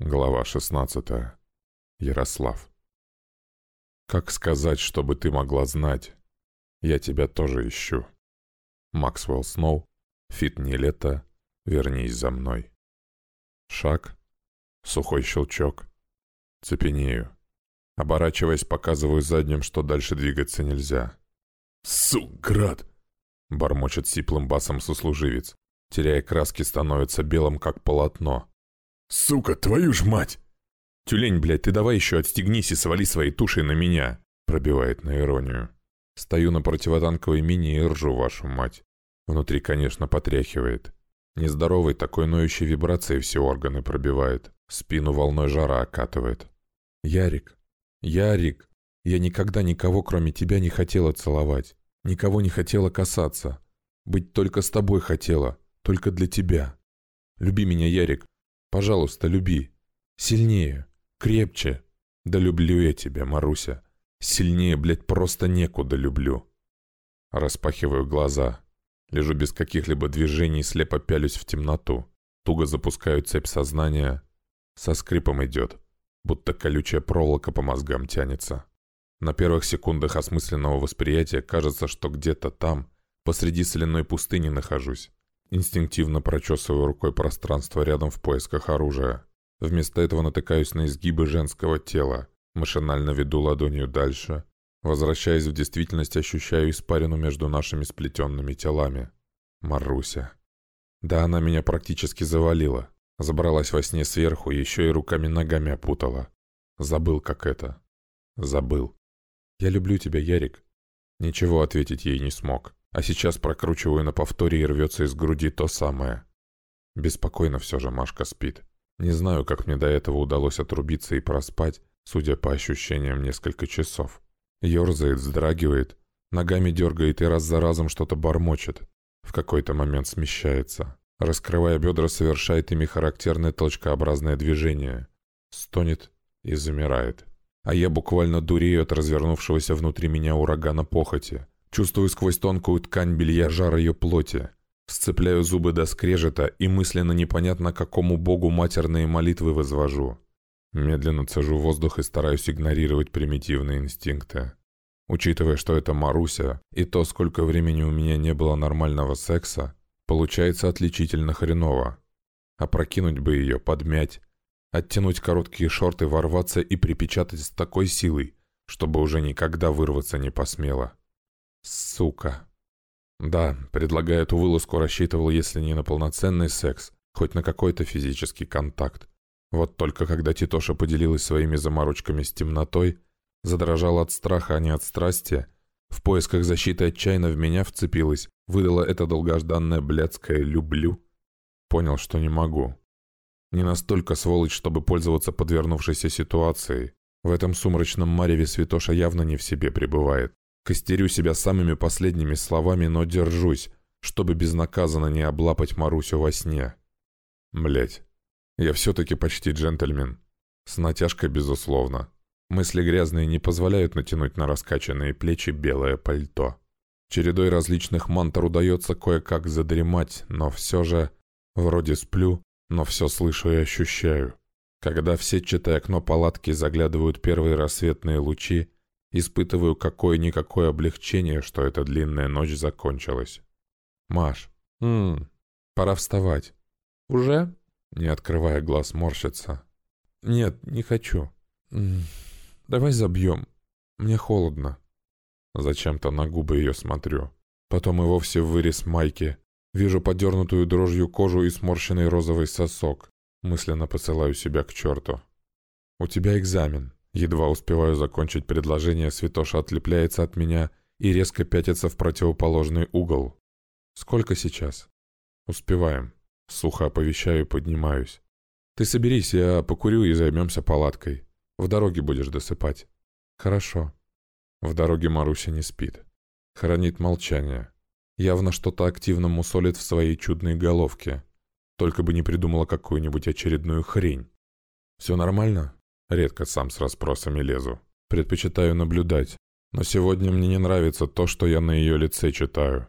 Глава 16. Ярослав. Как сказать, чтобы ты могла знать? Я тебя тоже ищу. Максвелл Сноу. Фит не лето. Вернись за мной. Шаг. Сухой щелчок. Цепенею. Оборачиваясь, показываю задним, что дальше двигаться нельзя. «Суград!» — бормочет сиплым басом сослуживец. Теряя краски, становится белым, как полотно. «Сука, твою ж мать!» «Тюлень, блядь, ты давай еще отстегнись и свали своей тушей на меня!» Пробивает на иронию. Стою на противотанковой мини и ржу, вашу мать. Внутри, конечно, потряхивает. Нездоровой такой ноющей вибрацией все органы пробивает. Спину волной жара окатывает. «Ярик! Ярик! Я никогда никого, кроме тебя, не хотела целовать. Никого не хотела касаться. Быть только с тобой хотела. Только для тебя. Люби меня, Ярик. Пожалуйста, люби. Сильнее. Крепче. Да люблю я тебя, Маруся. Сильнее, блядь, просто некуда люблю. Распахиваю глаза. Лежу без каких-либо движений, слепо пялюсь в темноту. Туго запускаю цепь сознания. Со скрипом идет. Будто колючая проволока по мозгам тянется. На первых секундах осмысленного восприятия кажется, что где-то там, посреди соляной пустыни нахожусь. Инстинктивно прочесываю рукой пространство рядом в поисках оружия. Вместо этого натыкаюсь на изгибы женского тела. Машинально веду ладонью дальше. Возвращаясь в действительность, ощущаю испарину между нашими сплетенными телами. Маруся. Да она меня практически завалила. Забралась во сне сверху, еще и руками-ногами опутала. Забыл, как это. Забыл. «Я люблю тебя, Ярик». Ничего ответить ей не смог. А сейчас прокручиваю на повторе и рвется из груди то самое. Беспокойно все же Машка спит. Не знаю, как мне до этого удалось отрубиться и проспать, судя по ощущениям, несколько часов. Ёрзает, вздрагивает, ногами дергает и раз за разом что-то бормочет. В какой-то момент смещается. Раскрывая бедра, совершает ими характерное толчкообразное движение. Стонет и замирает. А я буквально дурею от развернувшегося внутри меня урагана похоти. Чувствую сквозь тонкую ткань белья жар ее плоти. Сцепляю зубы до скрежета и мысленно непонятно какому богу матерные молитвы возвожу. Медленно цежу воздух и стараюсь игнорировать примитивные инстинкты. Учитывая, что это Маруся, и то, сколько времени у меня не было нормального секса, получается отличительно хреново. Опрокинуть бы ее, подмять, оттянуть короткие шорты, ворваться и припечатать с такой силой, чтобы уже никогда вырваться не посмела. Сука. Да, предлагая эту вылазку, рассчитывал, если не на полноценный секс, хоть на какой-то физический контакт. Вот только когда Титоша поделилась своими заморочками с темнотой, задрожала от страха, а не от страсти, в поисках защиты отчаянно в меня вцепилась, выдала это долгожданное блядское «люблю». Понял, что не могу. Не настолько сволочь, чтобы пользоваться подвернувшейся ситуацией. В этом сумрачном мареве Святоша явно не в себе пребывает. Костерю себя самыми последними словами, но держусь, чтобы безнаказанно не облапать Марусю во сне. Блять, я все-таки почти джентльмен. С натяжкой, безусловно. Мысли грязные не позволяют натянуть на раскачанные плечи белое пальто. Чередой различных мантр удается кое-как задремать, но все же... Вроде сплю, но все слышу и ощущаю. Когда в сетчатое окно палатки заглядывают первые рассветные лучи, Испытываю какое-никакое облегчение, что эта длинная ночь закончилась. «Маш, ммм, пора вставать». «Уже?» Не открывая глаз, морщится. «Нет, не хочу. М -м, давай забьем. Мне холодно». Зачем-то на губы ее смотрю. Потом и вовсе вырез майки. Вижу подернутую дрожью кожу и сморщенный розовый сосок. Мысленно посылаю себя к черту. «У тебя экзамен. Едва успеваю закончить предложение, Святоша отлепляется от меня и резко пятится в противоположный угол. «Сколько сейчас?» «Успеваем». Сухо оповещаю и поднимаюсь. «Ты соберись, я покурю и займемся палаткой. В дороге будешь досыпать». «Хорошо». В дороге Маруся не спит. Хранит молчание. Явно что-то активно мусолит в своей чудной головке. Только бы не придумала какую-нибудь очередную хрень. «Все нормально?» Редко сам с расспросами лезу. Предпочитаю наблюдать. Но сегодня мне не нравится то, что я на ее лице читаю.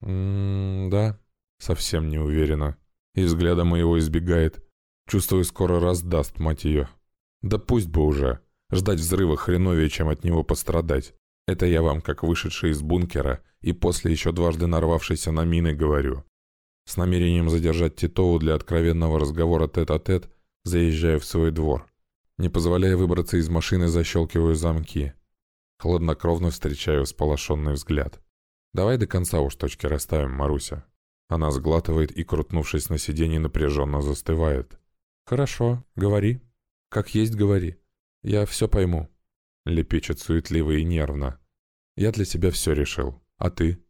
Ммм, да, совсем не уверена. И взгляда моего избегает. Чувствую, скоро раздаст, мать ее. Да пусть бы уже. Ждать взрыва хреновее, чем от него пострадать. Это я вам, как вышедший из бункера и после еще дважды нарвавшийся на мины, говорю. С намерением задержать Титову для откровенного разговора тет-а-тет, -тет, заезжаю в свой двор. Не позволяя выбраться из машины, защелкиваю замки. Хладнокровно встречаю сполошенный взгляд. «Давай до конца уж точки расставим, Маруся». Она сглатывает и, крутнувшись на сиденье, напряженно застывает. «Хорошо, говори. Как есть говори. Я все пойму». Лепечет суетливо и нервно. «Я для себя все решил. А ты?»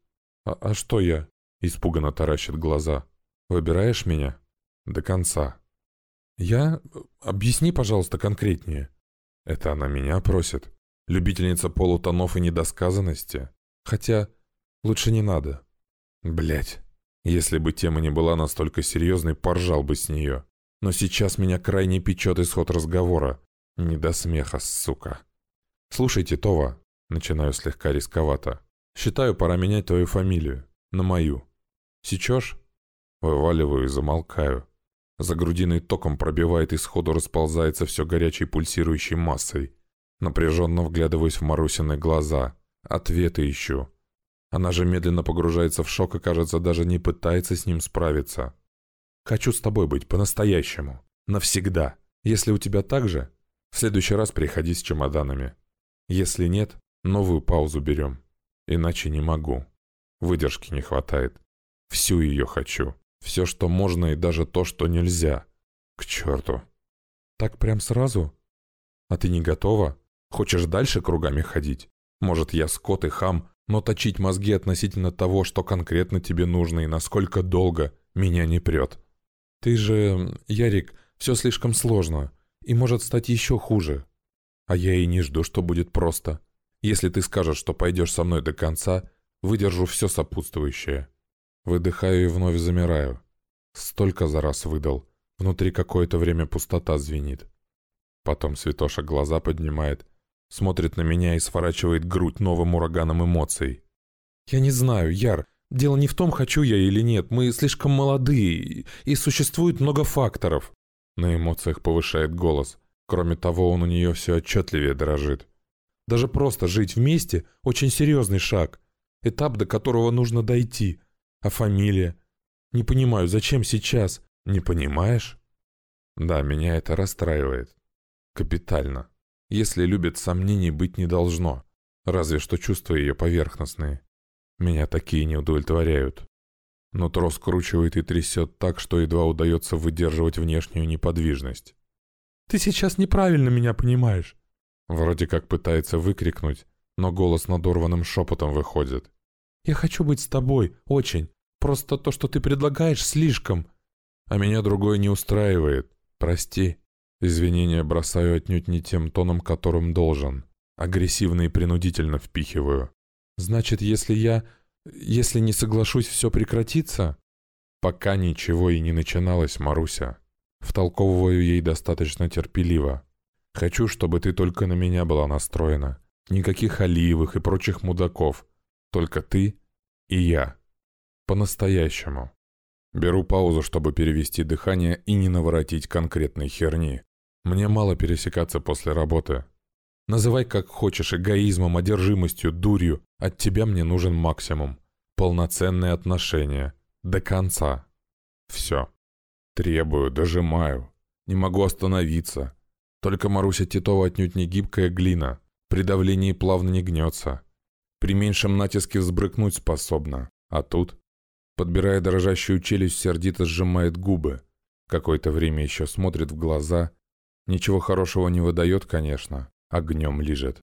«А, а что я?» Испуганно таращит глаза. «Выбираешь меня?» «До конца». «Я? Объясни, пожалуйста, конкретнее». «Это она меня просит. Любительница полутонов и недосказанности. Хотя лучше не надо». Блять. Если бы тема не была настолько серьезной, поржал бы с нее. Но сейчас меня крайне печет исход разговора. Не до смеха, сука. «Слушайте, Това», — начинаю слегка рисковато. «Считаю, пора менять твою фамилию. На мою. Сечешь?» Вываливаю и замолкаю. За грудиной током пробивает и сходу расползается все горячей пульсирующей массой. Напряженно вглядываюсь в Марусины глаза. Ответы ищу. Она же медленно погружается в шок и, кажется, даже не пытается с ним справиться. «Хочу с тобой быть по-настоящему. Навсегда. Если у тебя так же, в следующий раз приходи с чемоданами. Если нет, новую паузу берем. Иначе не могу. Выдержки не хватает. Всю ее хочу. Все, что можно, и даже то, что нельзя. К черту. Так прям сразу? А ты не готова? Хочешь дальше кругами ходить? Может, я скот и хам, но точить мозги относительно того, что конкретно тебе нужно и насколько долго, меня не прет. Ты же, Ярик, все слишком сложно, и может стать еще хуже. А я и не жду, что будет просто. Если ты скажешь, что пойдешь со мной до конца, выдержу все сопутствующее. Выдыхаю и вновь замираю. Столько за раз выдал. Внутри какое-то время пустота звенит. Потом Святоша глаза поднимает, смотрит на меня и сворачивает грудь новым ураганом эмоций. «Я не знаю, Яр, дело не в том, хочу я или нет, мы слишком молодые, и существует много факторов». На эмоциях повышает голос. Кроме того, он у нее все отчетливее дрожит. Даже просто жить вместе – очень серьезный шаг. Этап, до которого нужно дойти. А фамилия? Не понимаю, зачем сейчас? Не понимаешь? Да, меня это расстраивает. Капитально. Если любит, сомнений быть не должно. Разве что чувства ее поверхностные. Меня такие не удовлетворяют. Нутро скручивает и трясет так, что едва удается выдерживать внешнюю неподвижность. «Ты сейчас неправильно меня понимаешь!» Вроде как пытается выкрикнуть, но голос надорванным шепотом выходит. «Я хочу быть с тобой, очень. Просто то, что ты предлагаешь, слишком. А меня другое не устраивает. Прости. Извинения бросаю отнюдь не тем тоном, которым должен. Агрессивно и принудительно впихиваю. Значит, если я... Если не соглашусь, все прекратится? Пока ничего и не начиналось, Маруся. Втолковываю ей достаточно терпеливо. Хочу, чтобы ты только на меня была настроена. Никаких Алиевых и прочих мудаков. Только ты и я. По-настоящему. Беру паузу, чтобы перевести дыхание и не наворотить конкретной херни. Мне мало пересекаться после работы. Называй как хочешь эгоизмом, одержимостью, дурью. От тебя мне нужен максимум. Полноценные отношения. До конца. Все. Требую, дожимаю. Не могу остановиться. Только Маруся Титова отнюдь не гибкая глина. При давлении плавно не гнется. При меньшем натиске взбрыкнуть способна. А тут Подбирая дрожащую челюсть, сердито сжимает губы. Какое-то время еще смотрит в глаза. Ничего хорошего не выдает, конечно. Огнем лижет.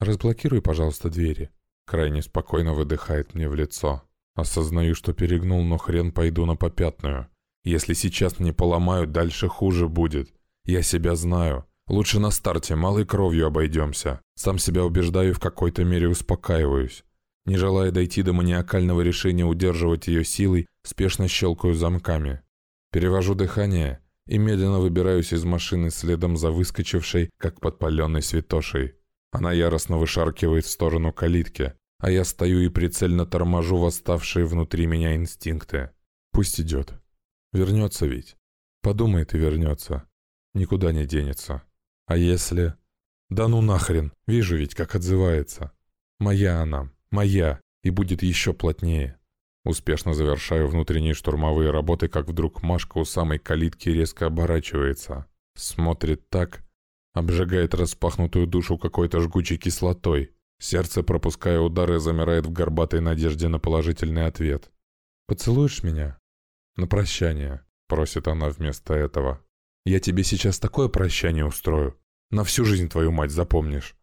«Разблокируй, пожалуйста, двери». Крайне спокойно выдыхает мне в лицо. Осознаю, что перегнул, но хрен пойду на попятную. Если сейчас не поломают, дальше хуже будет. Я себя знаю. Лучше на старте малой кровью обойдемся. Сам себя убеждаю и в какой-то мере успокаиваюсь. Не желая дойти до маниакального решения удерживать ее силой, спешно щелкаю замками. Перевожу дыхание и медленно выбираюсь из машины следом за выскочившей, как подпаленной святошей. Она яростно вышаркивает в сторону калитки, а я стою и прицельно торможу восставшие внутри меня инстинкты. Пусть идет. Вернется ведь. Подумает и вернется. Никуда не денется. А если... Да ну нахрен, вижу ведь, как отзывается. Моя она, моя, и будет еще плотнее. Успешно завершаю внутренние штурмовые работы, как вдруг Машка у самой калитки резко оборачивается. Смотрит так, обжигает распахнутую душу какой-то жгучей кислотой. Сердце, пропуская удары, замирает в горбатой надежде на положительный ответ. «Поцелуешь меня?» «На прощание», — просит она вместо этого. «Я тебе сейчас такое прощание устрою. На всю жизнь твою мать запомнишь».